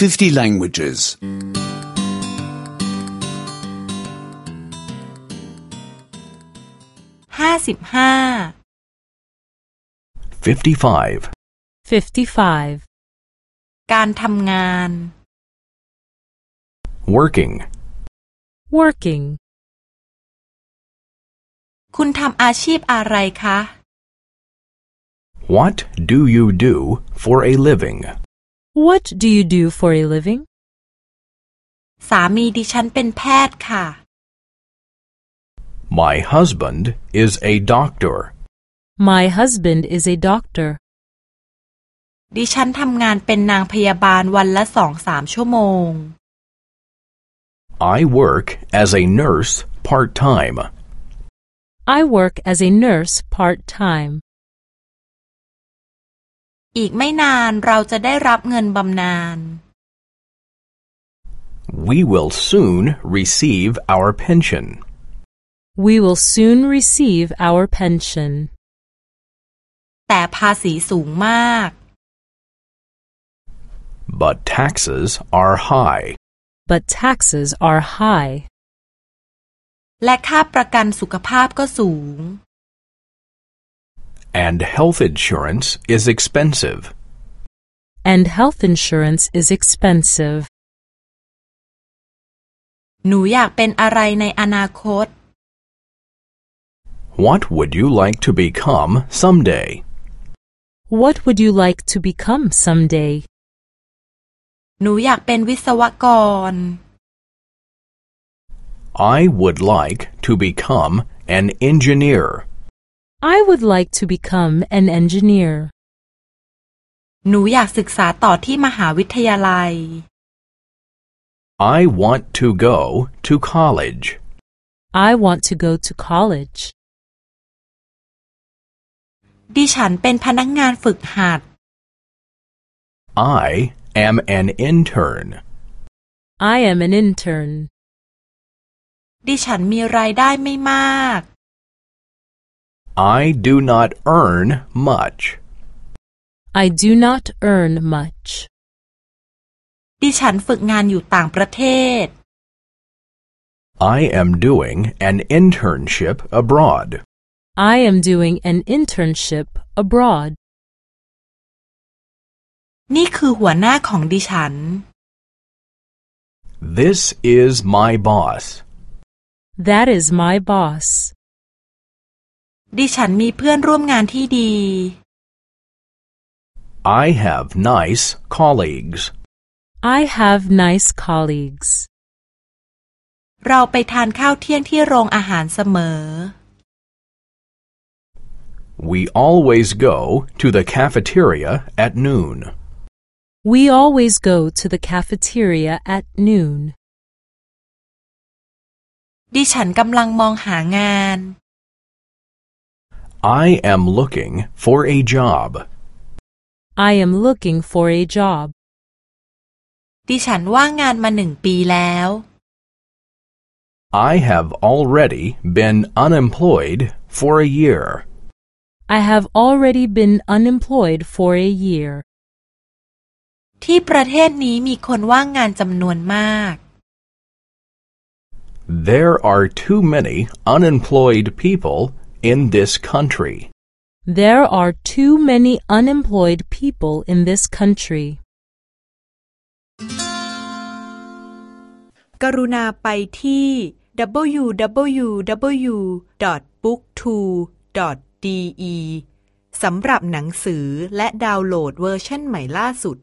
50 languages. ห้าสิบห้า 55. 55. การทำงาน Working. Working. คุณทำอาชีพอะไรคะ What do you do for a living? What do you do for a living? สามีดิฉันเป็นแพทย์ค่ะ My husband is a doctor. My husband is a doctor. ดิฉันทำงานเป็นนางพยาบาลวันละสองสามชั่วโมง I work as a nurse part time. I work as a nurse part time. อีกไม่นานเราจะได้รับเงินบำนาญ We will soon receive our pension. We will soon receive our pension. แต่ภาษีสูงมาก But taxes are high. But taxes are high. และค่าประกันสุขภาพก็สูง And health insurance is expensive. And health insurance is expensive. หนูอยากเป็นอะไรในอนาคต What would you like to become someday? What would you like to become someday? หนูอยากเป็นวิศวกร I would like to become an engineer. I would like to become an engineer. หนูอยากศึกษาต่อที่มหาวิทยาลัย I want to go to college. I want to go to college. ดิฉันเป็นพนักงานฝึกหัด I am an intern. I am an intern. ดิฉันมีรายได้ไม่มาก I do not earn much. I do not earn much. ดิฉันฝึกงานอยู่ต่างประเทศ I am doing an internship abroad. I am doing an internship abroad. นี่คือหัวหน้าของดิฉัน This is my boss. That is my boss. ดิฉันมีเพื่อนร่วมงานที่ดี I have nice colleagues. I have nice colleagues. เราไปทานข้าวเที่ยงที่โรงอาหารเสมอ We always go to the cafeteria at noon. We always go to the cafeteria at noon. ดิฉันกำลังมองหางาน I am looking for a job. I am looking for a job. ดิฉันว่างงานมาหนึ่งปีแล้ว I have already been unemployed for a year. I have already been unemployed for a year. ที่ประเทศนี้มีคนว่างงานจำนวนมาก There are too many unemployed people in this country. There are too many unemployed people in this country. กรุณาไปที่ www.book2.de สำหรับหนังสือและดาวน์โหลดเวอร์ชันใหม่ล่าสุด